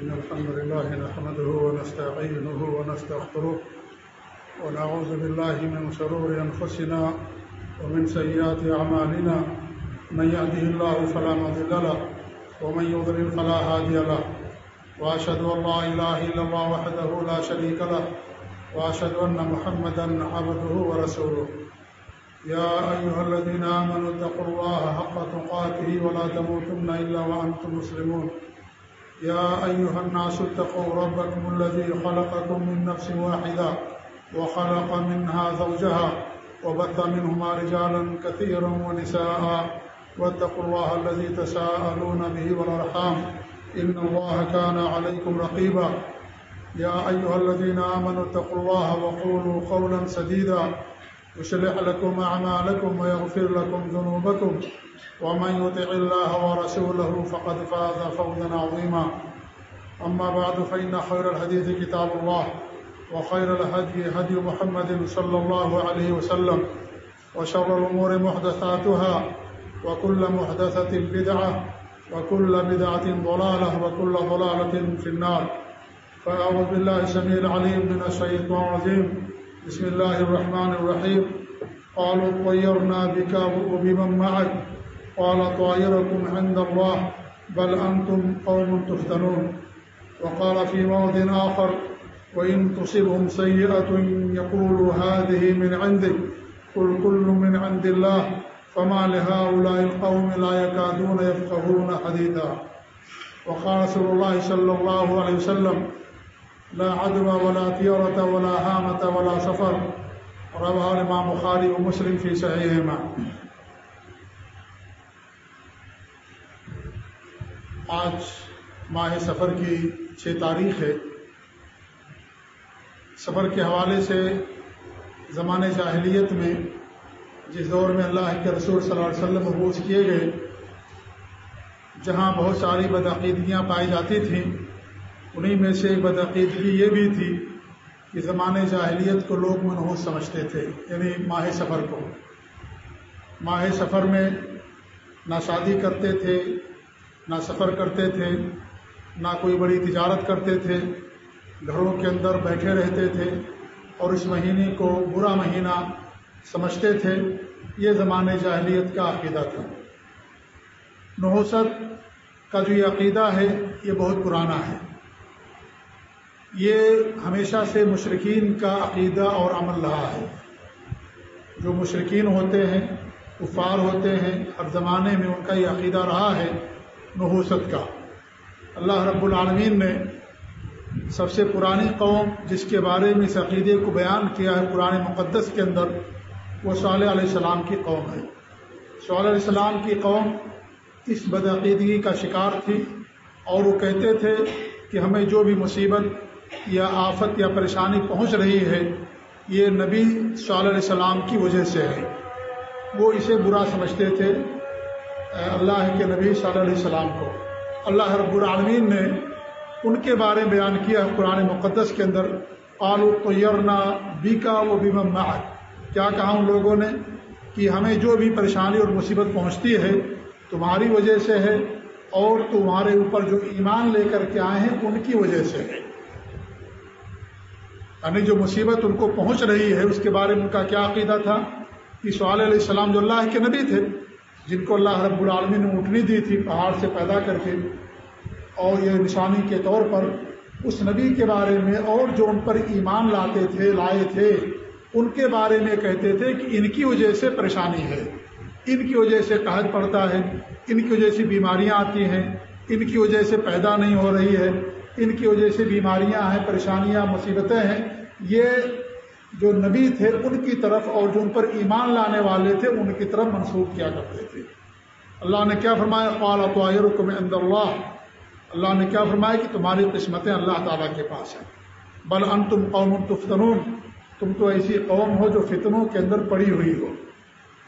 إن الحمد لله نحمده ونستعينه ونستغفره ونعوذ بالله من شرور أنفسنا ومن سيئات أعمالنا. من يهده الله فلا مضل له ومن يضلل فلا هادي له. وأشهد أن لا إله إلا الله وحده لا شريك له. وأشهد أن محمدا عبده ورسوله. يا أيها الذين آمنوا اتقوا الله حق تقاته ولا تموتن إلا وأنتم مسلمون. يا أيها الناس اتقوا ربكم الذي خلقكم من نفس واحدة وخلق منها زوجها وبث منهما رجالا كثيرا ونساء واتقوا الله الذي تساءلون به والأرحام إن الله كان عليكم رقيبا يا أيها الذين آمنوا اتقوا الله وقولوا قولا سديدا يشلح لكم أعمالكم ويغفر لكم ذنوبكم. ومن يطع الله ورسوله فقد فاز فوزا عظيما. أما بعد، فإن خير الحديث كتاب الله، وخير الهدي هدي محمد صلى الله عليه وسلم، وشر الأمور محدثاتها، وكل محدثة بدعة، وكل بدعة ضلالة، وكل ضلالة في النار. فأعوذ بالله سميع العليم من الشيطان الرجيم. بسم الله الرحمن الرحيم قالوا طيرنا بك وبمن معك قال طائركم عند الله بل أنتم قوم تفتنون۔ وقال في موضع آخر، وإن تصبهم سيئة يقولوا هذه من عندك قل كل من عند الله فما لهؤلاء القوم لا يكادون يفقهون حديثا وقال رسول الله صلى الله عليه وسلم لا عدوى ولا طيرة ولا هامة ولا سفر. رواه الإمام بخاري ومسلم في صحيحهما. آج ماہ سفر کی چھ تاریخ ہے. سفر کے حوالے سے زمانے جاہلیت میں جس دور میں اللہ کے رسول صلی اللہ علیہ وسلم محبوس کیے گئے، جہاں بہت ساری بدعقیدگیاں پائی جاتی تھیں انہی میں سے ایک بدعقیدگی یہ بھی تھی کہ زمانے جاہلیت کو لوگ منحوس سمجھتے تھے یعنی ماہ سفر کو۔ ماہ سفر میں نہ شادی کرتے تھے، نہ سفر کرتے تھے، نہ کوئی بڑی تجارت کرتے تھے، گھروں کے اندر بیٹھے رہتے تھے اور اس مہینے کو برا مہینہ سمجھتے تھے، یہ زمانے جاہلیت کا عقیدہ تھا۔ نحوست کا جو یہ عقیدہ ہے، یہ بہت پرانا ہے۔ یہ ہمیشہ سے مشرقین کا عقیدہ اور عمل رہا ہے۔ جو مشرقین ہوتے ہیں، کفار ہوتے ہیں، ہر زمانے میں ان کا یہ عقیدہ رہا ہے نحوست کا۔ اللہ رب العالمین نے سب سے پرانی قوم جس کے بارے میں اس عقیدے کو بیان کیا ہے، قرآن مقدس کے اندر، وہ صالح علیہ السلام کی قوم ہے۔ صلی علیہ السلام کی قوم اس بدعقیدگی کا شکار تھی اور وہ کہتے تھے کہ ہمیں جو بھی مصیبت یا آفت یا پریشانی پہنچ رہی ہے، یہ نبی صلی اللہ علیہ السلام کی وجہ سے ہے۔ وہ اسے برا سمجھتے تھے اللہ کے نبی صلی اللہ علیہ السلام کو۔ اللہ رب العالمین نے ان کے بارے میں بیان کیا قرآن مقدس کے اندر۔ آلو طیرنا بیکا و بیمم کیا کہا ان لوگوں نے کہ ہمیں جو بھی پریشانی اور مصیبت پہنچتی ہے، تمہاری وجہ سے ہے اور تمہارے اوپر جو ایمان لے کر کے آئے ہیں، ان کی وجہ سے ہے۔ یعنی جو مصیبت ان کو پہنچ رہی ہے، اس کے بارے میں ان کا کیا عقیدہ تھا؟ کہ سعال علیہ السلام جو اللہ کے نبی تھے، جن کو اللہ رب العالمین نے اٹھنی دی تھی، پہاڑ سے پیدا کر کے، اور یہ نشانی کے طور پر اس نبی کے بارے میں اور جو ان پر ایمان لاتے تھے، لائے تھے، ان کے بارے میں کہتے تھے کہ ان کی وجہ سے پریشانی ہے۔ ان کی وجہ سے قحط پڑتا ہے، ان کی وجہ سے بیماریاں آتی ہیں، ان کی وجہ سے پیدا نہیں ہو رہی ہے۔ ان کی وجہ سے بیماریاں ہیں، پریشانیاں، مصیبتیں ہیں۔ یہ جو نبی تھے، ان کی طرف اور جو ان پر ایمان لانے والے تھے، ان کی طرف منسوخ کیا کرتے تھے۔ اللہ نے کیا فرمایا؟ قال طائرکم عند اللہ اللہ نے کیا فرمایا کہ تمہاری قسمتیں اللہ تعالیٰ کے پاس ہیں۔ بل ان تم قوم تفتنون۔ تم تو ایسی قوم ہو جو فتنوں کے اندر پڑی ہوئی ہو۔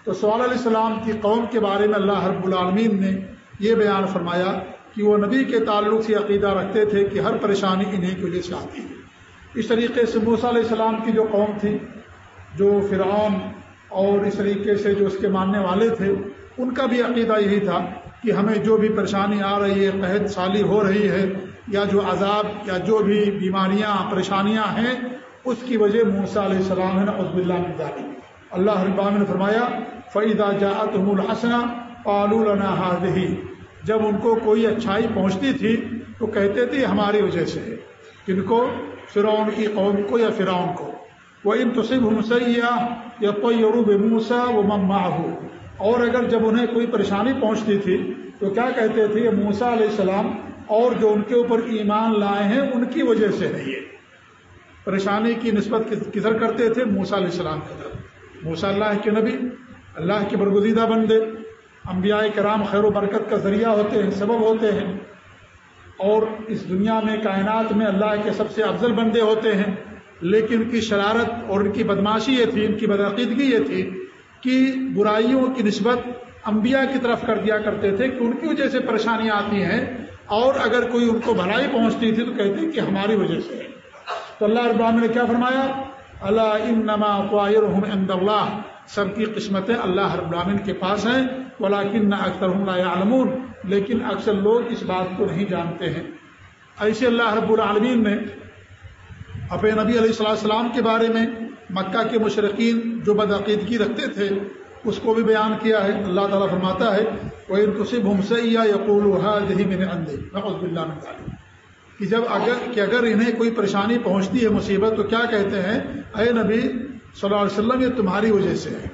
تو سوال علیہ السلام کی قوم کے بارے میں اللہ رب العالمین نے یہ بیان فرمایا کہ وہ نبی کے تعلق سے عقیدہ رکھتے تھے کہ ہر پریشانی انہیں کی وجہ سے آتی ہے۔ اس طریقے سے موسیٰ علیہ السلام کی جو قوم تھی، جو فرعون اور اس طریقے سے جو اس کے ماننے والے تھے، ان کا بھی عقیدہ یہی تھا کہ ہمیں جو بھی پریشانی آ رہی ہے، قحط سالی ہو رہی ہے، یا جو عذاب، یا جو بھی بیماریاں، پریشانیاں ہیں، اس کی وجہ موسا علیہ السلام ہے نا عزب اللہ ڈالی اللہ ابام نے فرمایا فعیدہ جاعت الحسن پالولنا حاضی جب ان کو کوئی اچھائی پہنچتی تھی تو کہتے تھے ہماری وجہ سے ہے۔ جن کو فرعون کی قوم کو یا فرعون کو۔ وہ ان تصب سیاح یا کوئی عروب موسا وہ مما ہو اور اگر جب انہیں کوئی پریشانی پہنچتی تھی تو کیا کہتے تھے موسا علیہ السلام اور جو ان کے اوپر ایمان لائے ہیں ان کی وجہ سے ہے یہ۔ پریشانی کی نسبت کدھر کرتے تھے؟ موسا علیہ السلام کی طرف۔ موسا اللہ کے نبی، اللہ کے برگزیدہ بندے۔ انبیاء کرام خیر و برکت کا ذریعہ ہوتے ہیں، سبب ہوتے ہیں۔ اور اس دنیا میں، کائنات میں اللہ کے سب سے افضل بندے ہوتے ہیں۔ لیکن ان کی شرارت اور ان کی بدماشی یہ تھی، ان کی بدعقیدگی یہ تھی کہ برائیوں کی نسبت انبیاء کی طرف کر دیا کرتے تھے کہ ان کی وجہ سے پریشانیاں آتی ہیں۔ اور اگر کوئی ان کو بھلائی پہنچتی تھی تو کہتے کہ ہماری وجہ سے۔ تو اللہ ابراہم نے کیا فرمایا؟ اللہ ان نما اللہ۔ سب کی قسمتیں اللہ رب العالمین کے پاس ہیں ولاکن نہ اکثر عالمون لیکن اکثر لوگ اس بات کو نہیں جانتے ہیں۔ ایسے اللہ رب العالمین نے اپنے نبی علیہ السلّہ السلام کے بارے میں مکہ کے مشرقین جو بدعقیدگی رکھتے تھے، اس کو بھی بیان کیا ہے۔ اللہ تعالیٰ فرماتا ہے وہ انتصب ہمسیا یقول دہی میں نے اندھے نقص اللہ کہ جب اگر کہ اگر انہیں کوئی پریشانی پہنچتی ہے، مصیبت، تو کیا کہتے ہیں؟ اے نبی صلی اللہ علیہ وسلم، یہ تمہاری وجہ سے ہے۔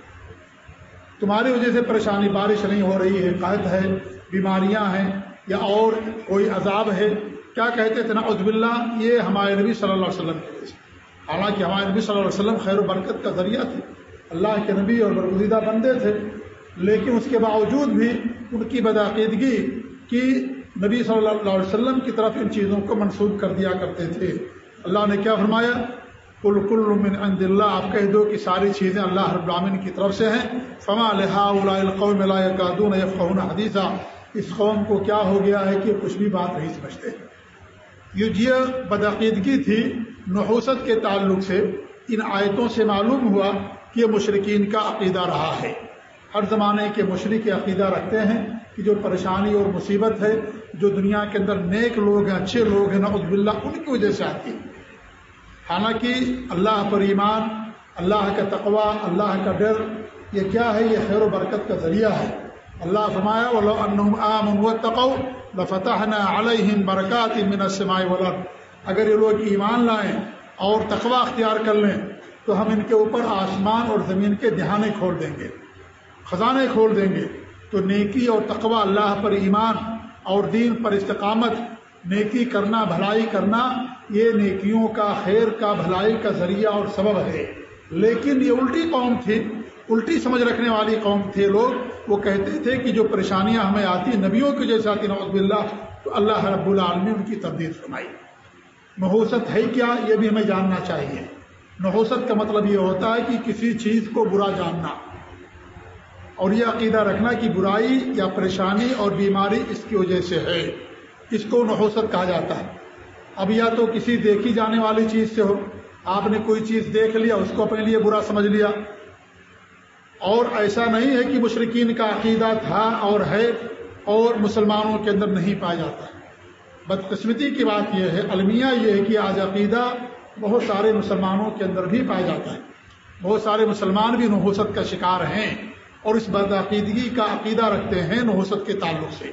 تمہاری وجہ سے پریشانی، بارش نہیں ہو رہی ہے، قحط ہے، بیماریاں ہیں یا اور کوئی عذاب ہے۔ کیا کہتے تھے نا؟ عزب اللہ یہ ہمارے نبی صلی اللہ علیہ وسلم کی وجہ سے حالانکہ ہمارے نبی صلی اللہ علیہ وسلم خیر و برکت کا ذریعہ تھے۔ اللہ کے نبی اور برگزیدہ بندے تھے، لیکن اس کے باوجود بھی ان کی بدعقیدگی کی نبی صلی اللہ علیہ وسلم کی طرف ان چیزوں کو منسوخ کر دیا کرتے تھے۔ اللہ نے کیا فرمایا؟ کل کل من عند اللہ، آپ کہہ دو کہ ساری چیزیں اللہ رب العالمین کی طرف سے ہیں۔ فما لہا القوم قادون فون حدیثہ اس قوم کو کیا ہو گیا ہے کہ کچھ بھی بات نہیں سمجھتے۔ یہ جی بدعقیدگی تھی نحوست کے تعلق سے، ان آیتوں سے معلوم ہوا کہ یہ مشرقین کا عقیدہ رہا ہے۔ ہر زمانے کے مشرق عقیدہ رکھتے ہیں۔ کہ جو پریشانی اور مصیبت ہے، جو دنیا کے اندر نیک لوگ ہیں، اچھے لوگ ہیں، نعوذ باللہ، ان کی وجہ سے آتی ہے۔ حالانکہ اللہ پر ایمان، اللہ کا تقوا اللہ کا ڈر، یہ کیا ہے؟ یہ خیر و برکت کا ذریعہ ہے۔ اللہ فرمایا فتح علیہم برکات من السماء والارض. اگر یہ لوگ ایمان لائیں اور تقوا اختیار کر لیں، تو ہم ان کے اوپر آسمان اور زمین کے دہانے کھول دیں گے، خزانے کھول دیں گے۔ تو نیکی اور تقوا اللہ پر ایمان اور دین پر استقامت، نیکی کرنا، بھلائی کرنا، یہ نیکیوں کا، خیر کا، بھلائی کا ذریعہ اور سبب ہے۔ لیکن یہ الٹی قوم تھی، الٹی سمجھ رکھنے والی قوم تھے لوگ۔ وہ کہتے تھے کہ جو پریشانیاں ہمیں آتی نبیوں کی جیسے آتی نوز اللہ تو اللہ رب العالمین ان کی تبدیل فرمائی۔ نحوست ہے کیا؟ یہ بھی ہمیں جاننا چاہیے۔ نحوست کا مطلب یہ ہوتا ہے کہ کسی چیز کو برا جاننا۔ اور یہ عقیدہ رکھنا کہ برائی یا پریشانی اور بیماری اس کی وجہ سے ہے۔ اس کو نحوست کہا جاتا ہے۔ اب یا تو کسی دیکھی جانے والی چیز سے ہو۔ آپ نے کوئی چیز دیکھ لیا، اس کو اپنے لیے برا سمجھ لیا۔ اور ایسا نہیں ہے کہ مشرقین کا عقیدہ تھا اور ہے اور مسلمانوں کے اندر نہیں پایا جاتا۔ بدقسمتی کی بات یہ ہے، المیہ یہ ہے کہ آج عقیدہ بہت سارے مسلمانوں کے اندر بھی پایا جاتا ہے۔ بہت سارے مسلمان بھی نحوست کا شکار ہیں۔ اور اس بدعقیدگی کا عقیدہ رکھتے ہیں نحوست کے تعلق سے۔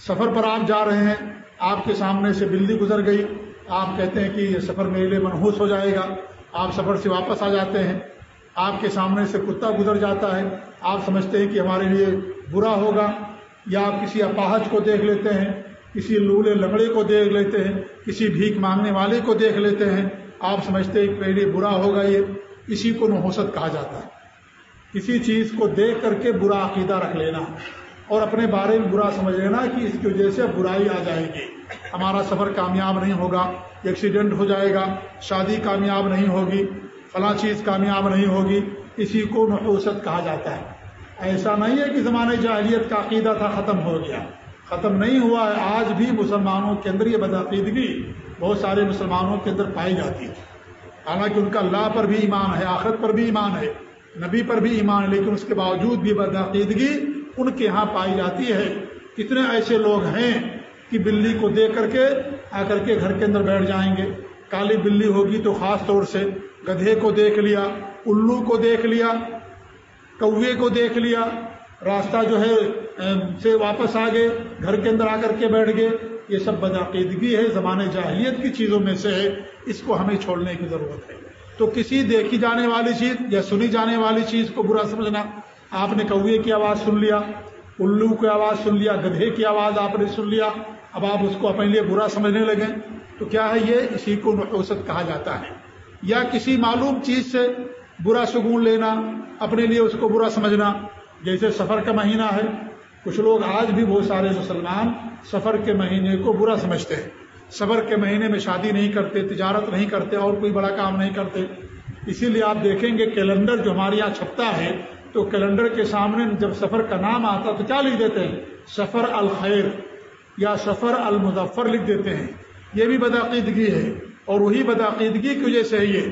سفر پر آپ جا رہے ہیں، آپ کے سامنے سے بلی گزر گئی۔ آپ کہتے ہیں کہ یہ سفر میرے لیے منحوس ہو جائے گا۔ آپ سفر سے واپس آ جاتے ہیں۔ آپ کے سامنے سے کتا گزر جاتا ہے۔ آپ سمجھتے ہیں کہ ہمارے لیے برا ہوگا۔ یا آپ کسی اپاہج کو دیکھ لیتے ہیں، کسی لولے لکڑے کو دیکھ لیتے ہیں، کسی بھیک مانگنے والے کو دیکھ لیتے ہیں۔ آپ سمجھتے ہیں کہ میرے لیے برا ہوگا یہ۔ اسی کو نحوست کہا جاتا ہے۔ کسی چیز کو دیکھ کر کے برا عقیدہ رکھ لینا اور اپنے بارے میں برا سمجھ لینا کہ اس کی وجہ سے برائی آ جائے گی۔ ہمارا سفر کامیاب نہیں ہوگا ایکسیڈنٹ ہو جائے گا، شادی کامیاب نہیں ہوگی، فلاں چیز کامیاب نہیں ہوگی، اسی کو نحوست کہا جاتا ہے۔ ایسا نہیں ہے کہ زمانے جاہلیت کا عقیدہ تھا، ختم ہو گیا۔ ختم نہیں ہوا ہے، آج بھی مسلمانوں کے اندر یہ بدعقیدگی بہت سارے مسلمانوں کے اندر پائی جاتی ہے۔ حالانکہ ان کا اللہ پر بھی ایمان ہے، آخرت پر بھی ایمان ہے۔ نبی پر بھی ایمان، لیکن اس کے باوجود بھی بدعقیدگی ان کے یہاں پائی جاتی ہے۔ کتنے ایسے لوگ ہیں کہ بلی کو دیکھ کر کے آ کر کے گھر کے اندر بیٹھ جائیں گے۔ کالی بلی ہوگی تو خاص طور سے گدھے کو دیکھ لیا، الو کو دیکھ لیا، کوے کو دیکھ لیا، راستہ جو ہے سے واپس آ گئے گھر کے اندر آ کر کے بیٹھ گئے۔ یہ سب بدعقیدگی ہے زمانے جاہلیت کی چیزوں میں سے ہے۔ اس کو ہمیں چھوڑنے کی ضرورت ہے۔ تو کسی دیکھی جانے والی چیز یا سنی جانے والی چیز کو برا سمجھنا، آپ نے کوے کی آواز سن لیا، الو کی آواز سن لیا، گدھے کی آواز آپ نے سن لیا، اب آپ اس کو اپنے لیے برا سمجھنے لگے، تو کیا ہے یہ؟ اسی کو نحوست کہا جاتا ہے۔ یا کسی معلوم چیز سے برا سکون لینا، اپنے لیے اس کو برا سمجھنا، جیسے سفر کا مہینہ ہے، کچھ لوگ آج بھی بہت سارے مسلمان سفر کے مہینے کو برا سمجھتے ہیں۔ سفر کے مہینے میں شادی نہیں کرتے، تجارت نہیں کرتے، اور کوئی بڑا کام نہیں کرتے۔ اسی لیے آپ دیکھیں گے کیلنڈر جو ہمارے یہاں چھپتا ہے، تو کیلنڈر کے سامنے جب سفر کا نام آتا تو کیا لکھ دیتے ہیں؟ سفر الخیر یا سفر المظفر لکھ دیتے ہیں۔ یہ بھی بدعقیدگی ہے، اور وہی بدعقیدگی کی وجہ سے یہ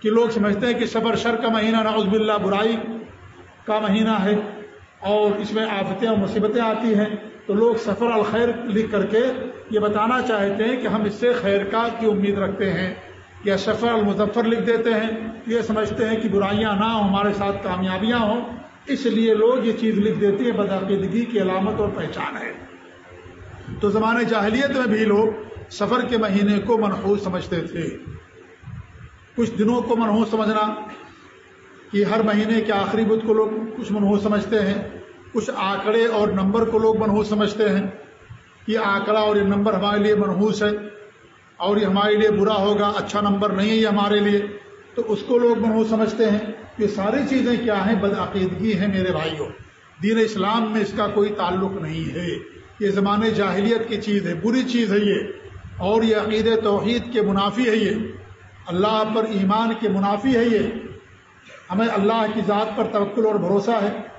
کہ لوگ سمجھتے ہیں کہ سفر شر کا مہینہ، نعوذ باللہ، برائی کا مہینہ ہے، اور اس میں آفتیں اور مصیبتیں آتی ہیں۔ تو لوگ سفر الخیر لکھ کر کے یہ بتانا چاہتے ہیں کہ ہم اس سے خیر کا کی امید رکھتے ہیں یا سفر المظفر لکھ دیتے ہیں یہ سمجھتے ہیں کہ برائیاں نہ ہوں، ہمارے ساتھ کامیابیاں ہوں۔ اس لیے لوگ یہ چیز لکھ دیتے ہیں، بدعقیدگی کی علامت اور پہچان ہے۔ تو زمانے جاہلیت میں بھی لوگ سفر کے مہینے کو منحوس سمجھتے تھے۔ کچھ دنوں کو منحوس سمجھنا کہ ہر مہینے کے آخری بدھ کو لوگ کچھ منحوس سمجھتے ہیں۔ کچھ آنکڑے اور نمبر کو لوگ منحوس سمجھتے ہیں یہ آنکڑا اور یہ نمبر ہمارے لیے منحوس ہے اور یہ ہمارے لیے برا ہوگا اچھا نمبر نہیں ہے یہ ہمارے لیے۔ تو اس کو لوگ منحوس سمجھتے ہیں یہ ساری چیزیں کیا ہیں؟ بدعقیدگی ہیں میرے بھائیوں۔ دین اسلام میں اس کا کوئی تعلق نہیں ہے۔ یہ زمانے جاہلیت کی چیز ہے، بری چیز ہے یہ۔ اور یہ عقید توحید کے منافی ہے یہ۔ اللہ پر ایمان کے منافی ہے یہ۔ ہمیں اللہ کی ذات پر توکل اور بھروسہ ہے۔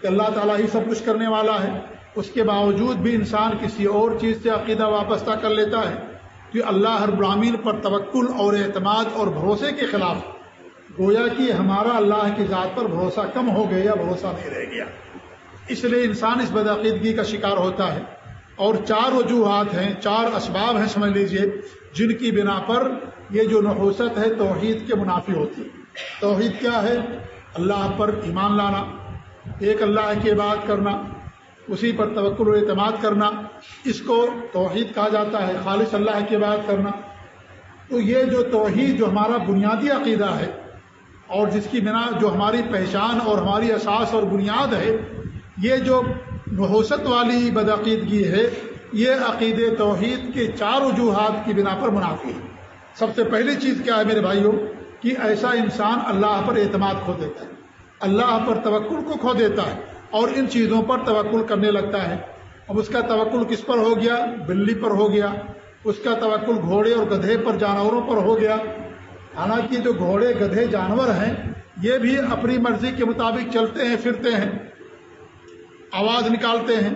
کہ اللہ تعالیٰ ہی سب کچھ کرنے والا ہے۔ اس کے باوجود بھی انسان کسی اور چیز سے عقیدہ وابستہ کر لیتا ہے۔ کہ اللہ ہر برامین پر توکل اور اعتماد اور بھروسے کے خلاف گویا کہ ہمارا اللہ کی ذات پر بھروسہ کم ہو گیا بھروسہ نہیں رہ گیا۔ اس لیے انسان اس بدعقیدگی کا شکار ہوتا ہے۔ اور چار وجوہات ہیں، چار اسباب ہیں، سمجھ لیجیے، جن کی بنا پر یہ جو نحوست ہے توحید کے منافی ہوتی ہے۔ توحید کیا ہے؟ اللہ پر ایمان لانا۔ ایک اللہ کی بات کرنا، اسی پر توکل و اعتماد کرنا، اس کو توحید کہا جاتا ہے، خالص اللہ کی بات کرنا۔ تو یہ جو توحید، جو ہمارا بنیادی عقیدہ ہے، اور جس کی بنا جو ہماری پہچان اور ہماری اساس اور بنیاد ہے، یہ جو نحوست والی بدعقیدگی ہے، یہ عقید توحید کے چار وجوہات کی بنا پر منافی ہے۔ سب سے پہلی چیز کیا ہے میرے بھائیوں؟ کہ ایسا انسان اللہ پر اعتماد کھو دیتا ہے۔ اللہ پر توکل کو کھو دیتا ہے اور ان چیزوں پر توکل کرنے لگتا ہے۔ اب اس کا توکل کس پر ہو گیا؟ بلی پر ہو گیا۔ اس کا توکل گھوڑے اور گدھے پر جانوروں پر ہو گیا۔ حالانکہ جو گھوڑے، گدھے، جانور ہیں، یہ بھی اپنی مرضی کے مطابق چلتے ہیں، پھرتے ہیں۔ آواز نکالتے ہیں۔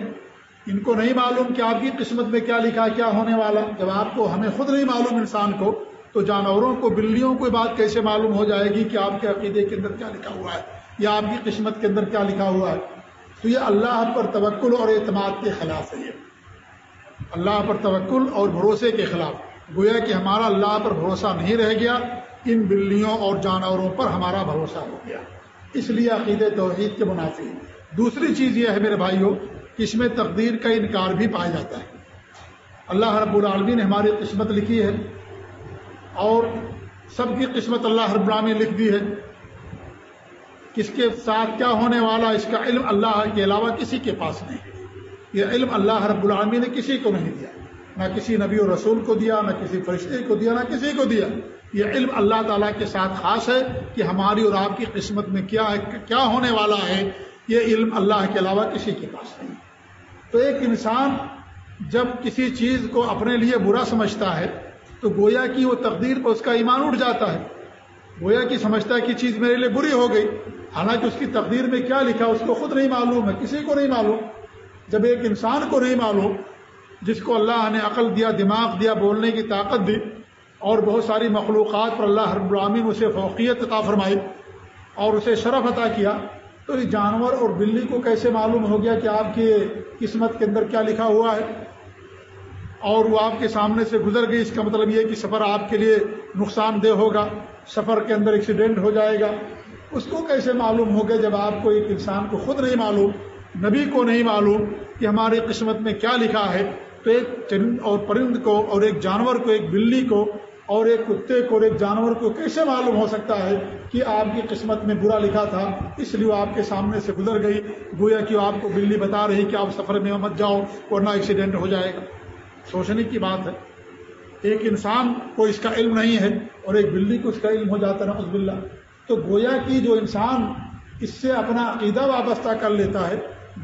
ان کو نہیں معلوم کہ آپ کی قسمت میں کیا لکھا، کیا ہونے والا۔ جب آپ کو، ہمیں خود نہیں معلوم انسان کو، تو جانوروں کو، بلیوں کو بات کیسے معلوم ہو جائے گی کہ آپ کے عقیدے کے اندر کیا لکھا ہوا ہے؟ یا آپ کی قسمت کے اندر کیا لکھا ہوا ہے؟ تو یہ اللہ پر توکل اور اعتماد کے خلاف ہے یہ۔ اللہ پر توکل اور بھروسے کے خلاف۔ گویا کہ ہمارا اللہ پر بھروسہ نہیں رہ گیا، ان بلیوں اور جانوروں پر ہمارا بھروسہ ہو گیا۔ اس لیے عقید توحید کے منافی۔ دوسری چیز یہ ہے میرے بھائیوں کہ اس میں تقدیر کا انکار بھی پایا جاتا ہے۔ اللہ رب العالمین نے ہماری قسمت لکھی ہے اور سب کی قسمت اللہ رب العالمین لکھ دی ہے۔ کس کے ساتھ کیا ہونے والا اس کا علم اللہ کے علاوہ کسی کے پاس نہیں۔ یہ علم اللہ رب العالمی نے کسی کو نہیں دیا۔ نہ کسی نبی و رسول کو دیا، نہ کسی فرشتے کو دیا، نہ کسی کو دیا۔ یہ علم اللہ تعالیٰ کے ساتھ خاص ہے کہ ہماری اور آپ کی قسمت میں کیا ہے، کیا ہونے والا ہے۔ یہ علم اللہ کے علاوہ کسی کے پاس نہیں۔ تو ایک انسان جب کسی چیز کو اپنے لیے برا سمجھتا ہے، تو گویا کی وہ تقدیر پر اس کا ایمان اٹھ جاتا ہے۔ گویا کی سمجھتا ہے کہ چیز میرے لیے بری ہو گئی۔ حالانکہ اس کی تقدیر میں کیا لکھا اس کو خود نہیں معلوم ہے، کسی کو نہیں معلوم۔ جب ایک انسان کو نہیں معلوم، جس کو اللہ نے عقل دیا، دماغ دیا، بولنے کی طاقت دی، اور بہت ساری مخلوقات پر اللہ ہر براہین اسے فوقیت عطا فرمائی اور اسے شرف عطا کیا، تو اس جانور اور بلی کو کیسے معلوم ہو گیا کہ آپ کی قسمت کے اندر کیا لکھا ہوا ہے؟ اور وہ آپ کے سامنے سے گزر گئی، اس کا مطلب یہ کہ سفر آپ کے لیے نقصان دہ ہوگا، سفر کے اندر ایکسیڈنٹ ہو جائے گا اس کو کیسے معلوم ہوگا جب آپ کو ایک انسان کو خود نہیں معلوم، نبی کو نہیں معلوم کہ ہماری قسمت میں کیا لکھا ہے؟ تو ایک چرند اور پرند کو اور ایک جانور کو، ایک بلی کو اور ایک کتے کو اور ایک جانور کو کیسے معلوم ہو سکتا ہے کہ آپ کی قسمت میں برا لکھا تھا؟ اس لیے وہ آپ کے سامنے سے گزر گئی، گویا کہ آپ کو بلی بتا رہی کہ آپ سفر میں مت جاؤ ورنہ ایکسیڈنٹ ہو جائے گا۔ سوچنے کی بات ہے، ایک انسان کو اس کا علم نہیں ہے اور ایک بلی کو اس کا علم ہو جاتا ہے نقص بلّہ تو گویا کی جو انسان اس سے اپنا عقیدہ وابستہ کر لیتا ہے،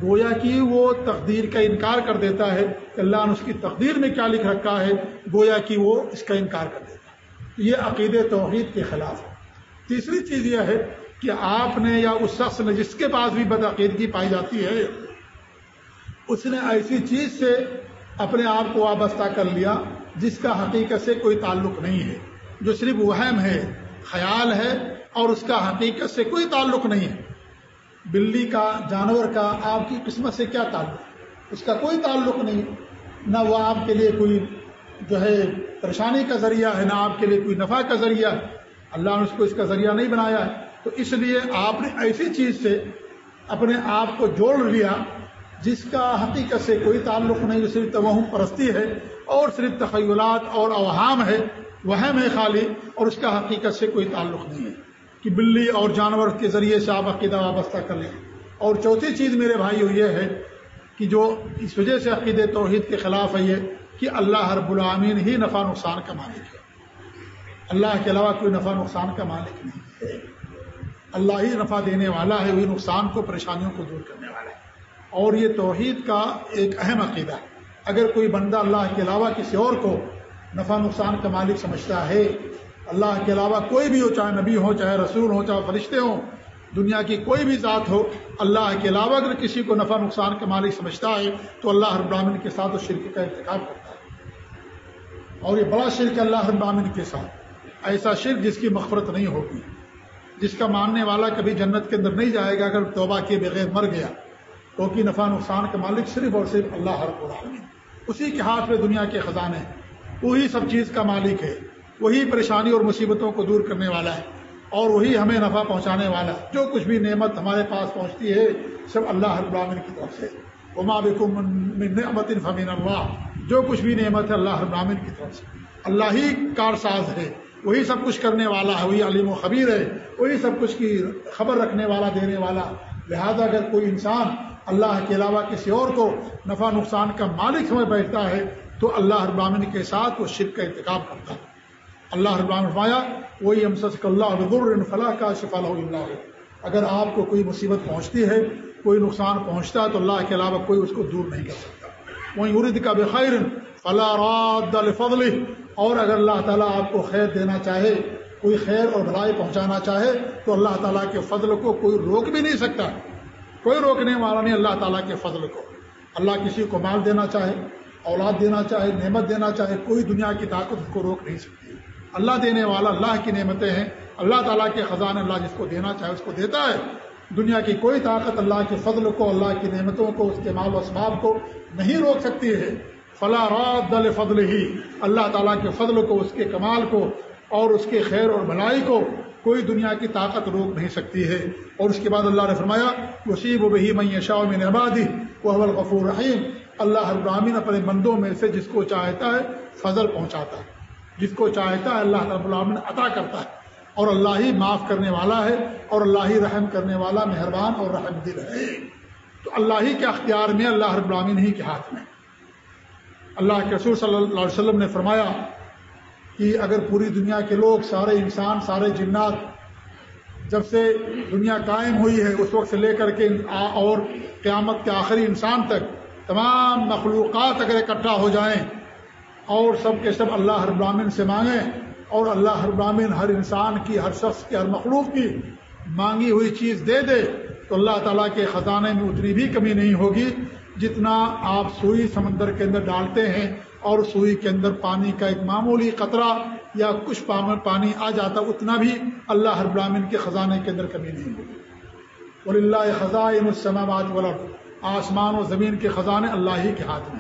گویا کی وہ تقدیر کا انکار کر دیتا ہے کہ اللہ نے اس کی تقدیر میں کیا لکھ رکھا ہے، گویا کی وہ اس کا انکار کر دیتا ہے۔ یہ عقید توحید کے خلاف ہے۔ تیسری چیز یہ ہے کہ آپ نے یا اس شخص نے جس کے پاس بھی بدعقیدگی پائی جاتی ہے، اس نے ایسی چیز سے اپنے آپ کو وابستہ کر لیا جس کا حقیقت سے کوئی تعلق نہیں ہے۔ جو صرف وہم ہے، خیال ہے اور اس کا حقیقت سے کوئی تعلق نہیں ہے۔ بلی کا، جانور کا آپ کی قسمت سے کیا تعلق؟ اس کا کوئی تعلق نہیں۔ نہ وہ آپ کے لیے کوئی جو ہے پریشانی کا ذریعہ ہے، نہ آپ کے لیے کوئی نفع کا ذریعہ۔ ہے اللہ نے اس کو اس کا ذریعہ نہیں بنایا ہے۔ تو اس لیے آپ نے ایسی چیز سے اپنے آپ کو جوڑ لیا جس کا حقیقت سے کوئی تعلق نہیں، جو صرف توہم پرستی ہے اور صرف تخیلات اور اوہام ہے وہ ہے خالی اور اس کا حقیقت سے کوئی تعلق نہیں ہے۔ کہ بلی اور جانور کے ذریعے سے آپ عقیدہ وابستہ کر لیں۔ اور چوتھی چیز میرے بھائی یہ ہے کہ جو اس وجہ سے عقید توحید کے خلاف ہے یہ کہ اللہ ہر العامین ہی نفع نقصان کا مالک ہے۔ اللہ کے علاوہ کوئی نفع نقصان کا مالک نہیں۔ ہے اللہ ہی نفع دینے والا ہے، وہی نقصان کو، پریشانیوں کو دور کرنے والا ہے۔ اور یہ توحید کا ایک اہم عقیدہ ہے۔ اگر کوئی بندہ اللہ کے علاوہ کسی اور کو نفع نقصان کا مالک سمجھتا ہے اللہ کے علاوہ کوئی بھی ہو، چاہے نبی ہو چاہے رسول ہو چاہے فرشتے ہوں، دنیا کی کوئی بھی ذات ہو، اللہ کے علاوہ اگر کسی کو نفع نقصان کا مالک سمجھتا ہے، تو اللہ ہر براہین کے ساتھ اس شرک کا انتخاب کرتا ہے۔ اور یہ بڑا شرک اللہ ہر براہین کے ساتھ۔ ایسا شرک جس کی مغفرت نہیں ہوگی، جس کا ماننے والا کبھی جنت کے اندر نہیں جائے گا اگر توبہ کے بغیر مر گیا، کیونکہ نفع نقصان کا مالک صرف اور صرف اللہ ہر براہین اسی کے ہاتھ میں دنیا کے خزانے وہی سب چیز کا مالک ہے۔ وہی پریشانی اور مصیبتوں کو دور کرنے والا ہے اور وہی ہمیں نفع پہنچانے والا ہے۔ جو کچھ بھی نعمت ہمارے پاس پہنچتی ہے، سب اللہ العالمین کی طرف سے۔ عما نعمت فمین اللہ جو کچھ بھی نعمت ہے، اللہ العالمین کی طرف سے۔ اللہ ہی کارساز ہے۔ وہی سب کچھ کرنے والا ہے، وہی علیم و خبیر ہے۔ وہی سب کچھ کی خبر رکھنے والا، دینے والا۔ لہذا اگر کوئی انسان اللہ کے علاوہ کسی اور کو نفع نقصان کا مالک سمجھ بیٹھتا ہے، تو اللہ ابامن کے ساتھ وہ شرک کا انتخاب کرتا ہے۔ اللہ فرمایا وہی ہم سچ اللہ فلاح کا شفا اللہ اگر آپ کو کوئی مصیبت پہنچتی ہے، کوئی نقصان پہنچتا ہے، تو اللہ کے علاوہ کوئی اس کو دور نہیں کر سکتا۔ وہیں ارد کا بخیر فلاح راد الفضل اور اگر اللہ تعالیٰ آپ کو خیر دینا چاہے، کوئی خیر اور بھلائی پہنچانا چاہے، تو اللہ تعالیٰ کے فضل کو کوئی روک بھی نہیں سکتا۔ کوئی روکنے والا نہیں اللہ تعالیٰ کے فضل کو۔ اللہ کسی کو مال دینا چاہے، اولاد دینا چاہے، نعمت دینا چاہے، کوئی دنیا کی طاقت کو روک نہیں سکتی۔ اللہ دینے والا اللہ کی نعمتیں ہیں، اللہ تعالیٰ کے خزانے اللہ جس کو دینا چاہے اس کو دیتا ہے۔ دنیا کی کوئی طاقت اللہ کے فضل کو، اللہ کی نعمتوں کو، اس کے مال و اسباب کو نہیں روک سکتی ہے۔ فلاں رات دل فضل ہی اللہ تعالیٰ کے فضل کو، اس کے کمال کو اور اس کے خیر اور بھلائی کو کوئی دنیا کی طاقت روک نہیں سکتی ہے۔ اور اس کے بعد اللہ نے فرمایا وسیب و بہی میں شاہ میں نبادی وہ اول غفور رحیم اللہ ابراہین اپنے بندوں میں سے جس کو چاہتا ہے فضل پہنچاتا ہے۔ جس کو چاہتا ہے اللہ رب العالمین عطا کرتا ہے۔ اور اللہ ہی معاف کرنے والا ہے اور اللہ ہی رحم کرنے والا مہربان اور رحم دل ہے۔ تو اللہ ہی کے اختیار میں اللہ رب العالمین ہی کے ہاتھ میں۔ اللہ کے رسول صلی اللہ علیہ وسلم نے فرمایا کہ اگر پوری دنیا کے لوگ، سارے انسان، سارے جنات جب سے دنیا قائم ہوئی ہے، اس وقت سے لے کر کے اور قیامت کے آخری انسان تک تمام مخلوقات اگر اکٹھا ہو جائیں اور سب کے سب اللہ ہر براہین سے مانگیں اور اللہ ہر براہین ہر انسان کی، ہر شخص کی، ہر مخلوق کی مانگی ہوئی چیز دے دے تو اللہ تعالیٰ کے خزانے میں اتنی بھی کمی نہیں ہوگی جتنا آپ سوئی سمندر کے اندر ڈالتے ہیں اور سوئی کے اندر پانی کا ایک معمولی قطرہ یا کچھ پانی آ جاتا اتنا بھی اللہ ہر براہین کے خزانے کے اندر کمی نہیں ہوگی۔ ولی اللہ خزائن السماوات والارض آسمان و زمین کے خزانے اللہ ہی کے ہاتھ میں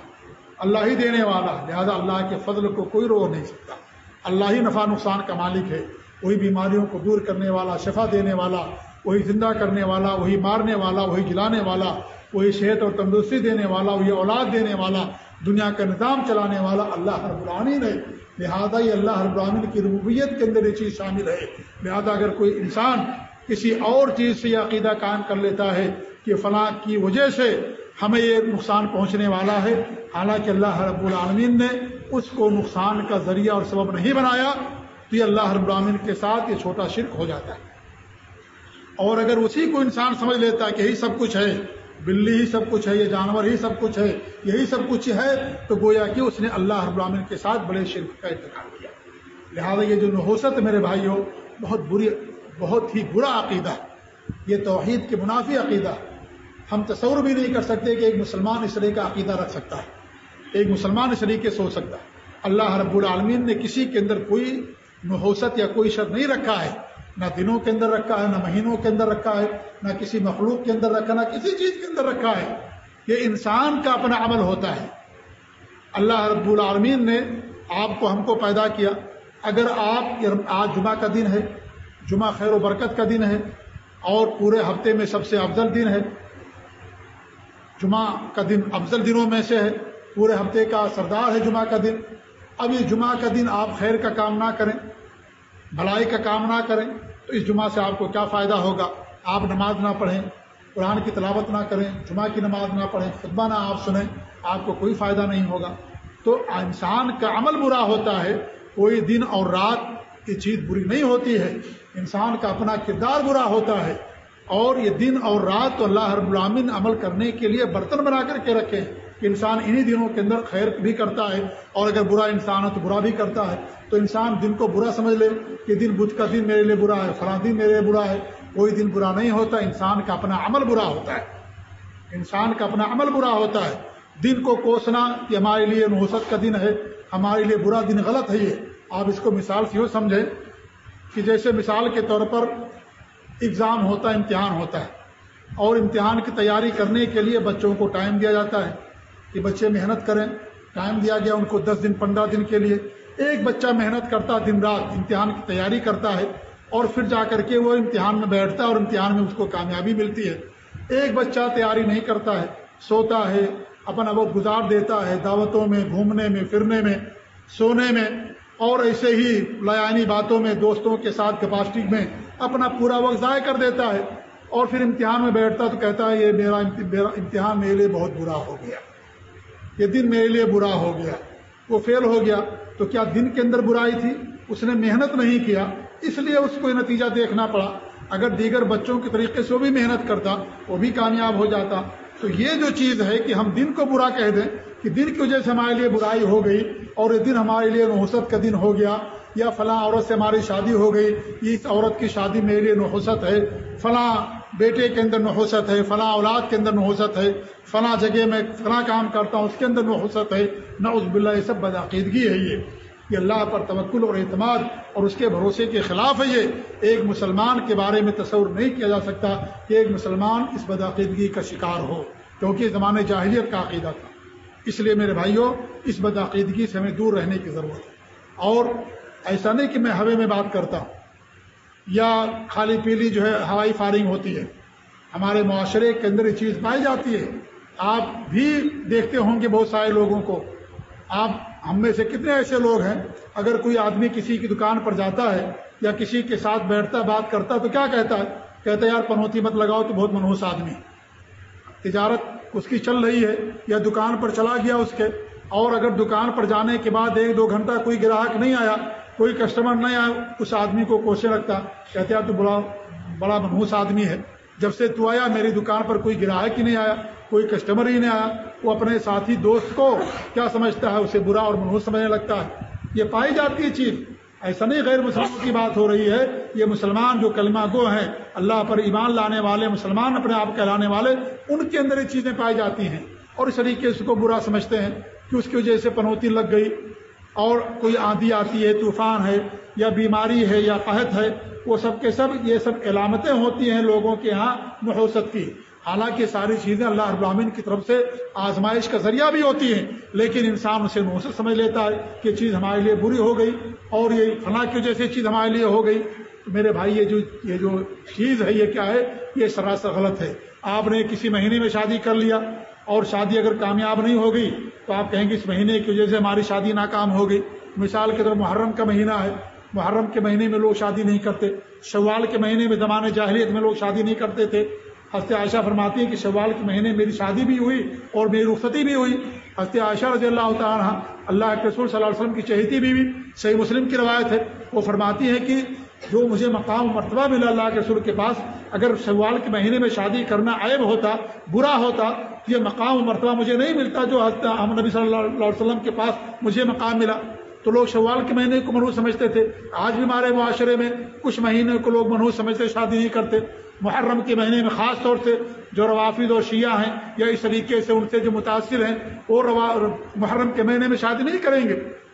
اللہ ہی دینے والا لہذا اللہ کے فضل کو کوئی روک نہیں سکتا۔ اللہ ہی نفع نقصان کا مالک ہے۔ وہی بیماریوں کو دور کرنے والا، شفا دینے والا، وہی زندہ کرنے والا، وہی مارنے والا، وہی جلانے والا، وہی صحت اور تندرستی دینے والا، وہی اولاد دینے والا، دنیا کا نظام چلانے والا اللہ ہر برامین ہے۔ لہٰذا یہ اللہ ہر برامین کی ربوبیت کے اندر یہ چیز شامل ہے۔ لہذا اگر کوئی انسان کسی اور چیز سے یہ عقیدہ قائم کر لیتا ہے کہ فلاں کی وجہ سے ہمیں یہ نقصان پہنچنے والا ہے۔ حالانکہ اللہ رب العالمین نے اس کو نقصان کا ذریعہ اور سبب نہیں بنایا تو یہ اللہ رب العالمین کے ساتھ یہ چھوٹا شرک ہو جاتا ہے۔ اور اگر اسی کو انسان سمجھ لیتا ہے کہ یہی سب کچھ ہے، بلی ہی سب کچھ ہے، یہ جانور ہی سب کچھ ہے، یہی سب کچھ ہے، تو گویا کہ اس نے اللہ رب العالمین کے ساتھ بڑے شرک کا انتخاب کیا۔ لہٰذا یہ جو نحوست میرے بھائیوں، بہت بری، بہت ہی برا عقیدہ یہ توحید کے منافی عقیدہ ہم تصور بھی نہیں کر سکتے کہ ایک مسلمان اس طرح کا عقیدہ رکھ سکتا ہے۔ ایک مسلمان اس طریقے سوچ سکتا ہے۔ اللہ رب العالمین نے کسی کے اندر کوئی نحوست یا کوئی شرط نہیں رکھا ہے۔ نہ دنوں کے اندر رکھا ہے، نہ مہینوں کے اندر رکھا ہے، نہ کسی مخلوق کے اندر رکھا، نہ کسی چیز کے اندر رکھا ہے۔ یہ انسان کا اپنا عمل ہوتا ہے۔ اللہ رب العالمین نے آپ کو، ہم کو پیدا کیا۔ اگر آپ آج جمعہ کا دن ہے، جمعہ خیر و برکت کا دن ہے، اور پورے ہفتے میں سب سے افضل دن ہے جمعہ کا دن افضل دنوں میں سے ہے۔ پورے ہفتے کا سردار ہے جمعہ کا دن۔ اب یہ جمعہ کا دن آپ خیر کا کام نہ کریں، بھلائی کا کام نہ کریں، تو اس جمعہ سے آپ کو کیا فائدہ ہوگا؟ آپ نماز نہ پڑھیں، قرآن کی تلاوت نہ کریں، جمعہ کی نماز نہ پڑھیں، خطبہ نہ آپ سنیں، آپ کو کوئی فائدہ نہیں ہوگا۔ تو انسان کا عمل برا ہوتا ہے، کوئی دن اور رات کی چیز بری نہیں ہوتی ہے۔ انسان کا اپنا کردار برا ہوتا ہے۔ اور یہ دن اور رات تو اللہ رب العامن عمل کرنے کے لیے برتن بنا کر کے رکھے کہ انسان انہی دنوں کے اندر خیر بھی کرتا ہے اور اگر برا انسان ہے تو برا بھی کرتا ہے۔ تو انسان دن کو برا سمجھ لے کہ دن بدھ کا دن میرے لیے برا ہے، فلاں دن میرے لیے برا ہے۔ کوئی دن برا نہیں ہوتا، انسان کا اپنا عمل برا ہوتا ہے۔ انسان کا اپنا عمل برا ہوتا ہے۔ دن کو کوسنا کہ ہمارے لیے نوسط کا دن ہے، ہمارے لیے برا دن غلط ہے یہ۔ آپ اس کو مثال سے یوں سمجھیں کہ جیسے مثال کے طور پر اگزام ہوتا ہے، امتحان ہوتا ہے۔ اور امتحان کی تیاری کرنے کے لیے بچوں کو ٹائم دیا جاتا ہے کہ بچے محنت کریں۔ ٹائم دیا گیا ان کو دس دن، پندرہ دن کے لیے۔ ایک بچہ محنت کرتا دن رات امتحان کی تیاری کرتا ہے اور پھر جا کر کے وہ امتحان میں بیٹھتا ہے اور امتحان میں اس کو کامیابی ملتی ہے۔ ایک بچہ تیاری نہیں کرتا ہے، سوتا ہے، اپنا وقت گزار دیتا ہے دعوتوں میں، گھومنے میں، پھرنے میں، سونے میں اور ایسے ہی لیانی باتوں میں، دوستوں کے ساتھ کپاسٹک میں اپنا پورا وقت ضائع کر دیتا ہے اور پھر امتحان میں بیٹھتا تو کہتا ہے یہ میرا امتحان میرے لیے بہت برا ہو گیا۔ یہ دن میرے لیے برا ہو گیا۔ وہ فیل ہو گیا۔ تو کیا دن کے اندر برائی تھی؟ اس نے محنت نہیں کیا۔ اس لیے اس کو نتیجہ دیکھنا پڑا۔ اگر دیگر بچوں کے طریقے سے وہ بھی محنت کرتا، وہ بھی کامیاب ہو جاتا۔ تو یہ جو چیز ہے کہ ہم دن کو برا کہہ دیں کہ دن کی وجہ سے ہمارے لیے برائی ہو گئی اور یہ دن ہمارے لیے نحست کا دن ہو گیا۔ یا فلاں عورت سے ہماری شادی ہو گئی، اس عورت کی شادی میرے لیے نحست ہے۔ فلاں بیٹے کے اندر نحوست ہے، فلاں اولاد کے اندر نحوست ہے۔ فلاں جگہ میں فلاں کام کرتا ہوں، اس کے اندر نحوست ہے۔ نہ اس بلّہ یہ سب بدعقیدگی ہے یہ۔ یہ اللہ پر توکل اور اعتماد اور اس کے بھروسے کے خلاف ہے یہ۔ ایک مسلمان کے بارے میں تصور نہیں کیا جا سکتا کہ ایک مسلمان اس بدعقیدگی کا شکار ہو، کیونکہ زمانے جاہلیت کا عقیدہ تھا۔ اس لیے میرے بھائیوں اس بدعقیدگی سے ہمیں دور رہنے کی ضرورت ہے۔ اور ایسا نہیں کہ میں ہوے میں بات کرتا ہوں۔ یا خالی پیلی جو ہے ہوائی فائرنگ ہوتی ہے۔ ہمارے معاشرے کے اندر یہ چیز پائی جاتی ہے۔ آپ بھی دیکھتے ہوں گے بہت سارے لوگوں کو۔ آپ ہم میں سے کتنے ایسے لوگ ہیں؟ اگر کوئی آدمی کسی کی دکان پر جاتا ہے یا کسی کے ساتھ بیٹھتا، بات کرتا تو کیا کہتا ہے؟ کہتا ہے، یار پنوتی مت لگاؤ، تو بہت منہوس آدمی تجارت اس کی چل رہی ہے یا دکان پر چلا گیا اس کے۔ اور اگر دکان پر جانے کے بعد ایک دو گھنٹہ کوئی گراہک نہیں آیا کوئی کسٹمر نہیں آیا اس آدمی کو کوشے رکھتا، کہتے ہیں تو بڑا بڑا منہوس آدمی ہے۔ جب سے تو آیا، میری دکان پر کوئی گراہک ہی نہیں آیا، کوئی کسٹمر ہی نہیں آیا۔ وہ اپنے ساتھی دوست کو کیا سمجھتا ہے؟ اسے برا اور منہوس سمجھنے لگتا ہے۔ یہ پائی جاتی ہے چیز۔ ایسا نہیں غیر مسلمانوں کی بات ہو رہی ہے۔ یہ مسلمان جو کلمہ گو ہیں، اللہ پر ایمان لانے والے، مسلمان اپنے آپ کہلانے والے، ان کے اندر یہ چیزیں پائی جاتی ہیں۔ اور اس طریقے سے کو برا سمجھتے ہیں کہ اس کی وجہ سے پنوتی لگ گئی۔ اور کوئی آندھی آتی ہے، طوفان ہے یا بیماری ہے یا قحط ہے، وہ سب کے سب یہ سب علامتیں ہوتی ہیں لوگوں کے ہاں نحوست کی۔ حالانکہ ساری چیزیں اللہ ابراہین کی طرف سے آزمائش کا ذریعہ بھی ہوتی ہیں، لیکن انسان اسے نوسط سمجھ لیتا ہے کہ چیز ہمارے لیے بری ہو گئی اور یہ فلاں کی وجہ سے چیز ہمارے لیے ہو گئی۔ میرے بھائی، یہ جو یہ جو چیز ہے، یہ کیا ہے؟ یہ سراسر غلط ہے۔ آپ نے کسی مہینے میں شادی کر لیا اور شادی اگر کامیاب نہیں ہو گئی تو آپ کہیں گے اس مہینے کی وجہ سے ہماری شادی ناکام ہو گئی۔ مثال کے طور محرم کا مہینہ ہے۔ محرم کے مہینے میں لوگ شادی نہیں کرتے۔ شوال کے مہینے میں زمانے جاہلیت میں لوگ شادی نہیں کرتے تھے۔ ہست عائشہ فرماتی ہے کہ شوال کے مہینے میری شادی بھی ہوئی اور میری رخصتی بھی ہوئی۔ ہست عائشہ رضی اللہ تعالیٰ اللہ کے رسول صلی اللہ علیہ وسلم کی چہیتی بھی, بھی صحیح مسلم کی روایت ہے۔ وہ فرماتی ہے کہ جو مجھے مقام مرتبہ ملا اللہ کے رسول کے پاس، اگر شوال کے مہینے میں شادی کرنا عیب ہوتا، برا ہوتا یہ مقام مرتبہ مجھے نہیں ملتا جو ہم نبی صلی اللہ علیہ وسلم کے پاس مجھے مقام ملا۔ تو لوگ شوال کے مہینے کو منحوس سمجھتے تھے۔ آج بھی ہمارے معاشرے میں کچھ مہینے کو لوگ منحوس سمجھتے شادی نہیں کرتے۔ محرم کے مہینے میں خاص طور سے جو روافظ اور شیعہ ہیں یا اس طریقے سے ان سے جو متاثر ہیں، وہ محرم کے مہینے میں شادی نہیں کریں گے۔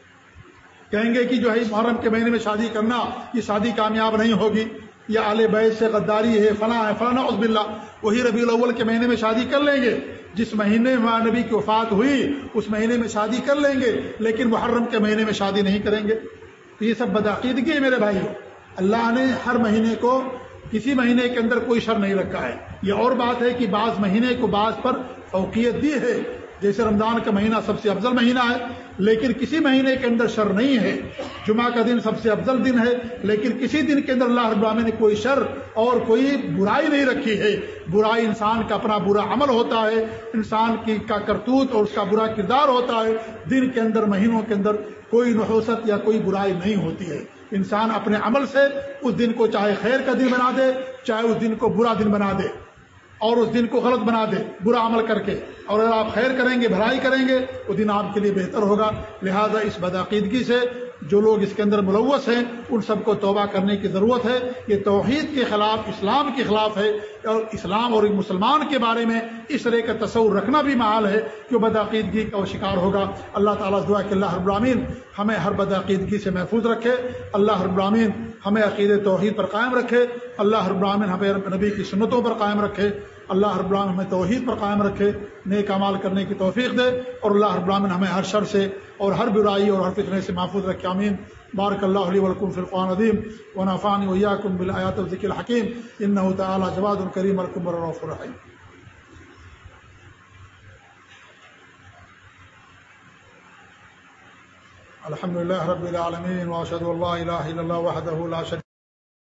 کہیں گے کہ جو ہے محرم کے مہینے میں شادی کرنا، یہ شادی کامیاب نہیں ہوگی۔ یا اعلی بیت سے غداری ہے، فلاں ہے، فلاں عزب اللہ وہی ربیع الاول کے مہینے میں شادی کر لیں گے۔ جس مہینے میں نبی کی وفات ہوئی، اس مہینے میں شادی کر لیں گے، لیکن محرم کے مہینے میں شادی نہیں کریں گے۔ تو یہ سب بدعقیدگی ہے میرے بھائی۔ اللہ نے ہر مہینے کو کسی مہینے کے اندر کوئی شر نہیں رکھا ہے۔ یہ اور بات ہے کہ بعض مہینے کو بعض پر فوقیت دی ہے۔ جیسے رمضان کا مہینہ سب سے افضل مہینہ ہے، لیکن کسی مہینے کے اندر شر نہیں ہے۔ جمعہ کا دن سب سے افضل دن ہے، لیکن کسی دن کے اندر اللہ رب نے کوئی شر اور کوئی برائی نہیں رکھی ہے۔ برائی انسان کا اپنا برا عمل ہوتا ہے، انسان کی کا کرتوت اور اس کا برا کردار ہوتا ہے۔ دن کے اندر، مہینوں کے اندر کوئی نحوست یا کوئی برائی نہیں ہوتی ہے۔ انسان اپنے عمل سے اس دن کو چاہے خیر کا دن بنا دے، چاہے اس دن کو برا دن بنا دے۔ اور اس دن کو غلط بنا دے، برا عمل کر کے۔ اور اگر آپ خیر کریں گے، بھلائی کریں گے، وہ دن آپ کے لیے بہتر ہوگا۔ لہذا اس بدعقیدگی سے جو لوگ اس کے اندر ملوث ہیں، ان سب کو توبہ کرنے کی ضرورت ہے۔ یہ توحید کے خلاف، اسلام کے خلاف ہے۔ اور اسلام اور مسلمان کے بارے میں اس طرح کا تصور رکھنا بھی محال ہے کہ وہ بدعقیدگی کا وہ شکار ہوگا۔ اللہ تعالیٰ دعا کہ اللہ ابرامین ہمیں ہر بدعقیدگی سے محفوظ رکھے۔ اللہ ابرامین ہمیں عقید توحید پر قائم رکھے۔ اللہ ابرامین ہمیں نبی کی سنتوں پر قائم رکھے۔ اللہ رب العالمین ہمیں توحید پر قائم رکھے، نیک امال کرنے کی توفیق دے اور اللہ رب العالمین ہمیں ہر شر سے اور ہر برائی اور ہر فتنے سے محفوظ رکھے امین بارک اللہ علیہ ولکم فرقان عدیم و نافان ویاکم بالآیات الذکر الحکیم۔ انہ تعالی جواد الکریم الکم الرف الرحیم۔ الحمد لله رب العالمين واشهد ان لا اله الا الله وحده لا شريك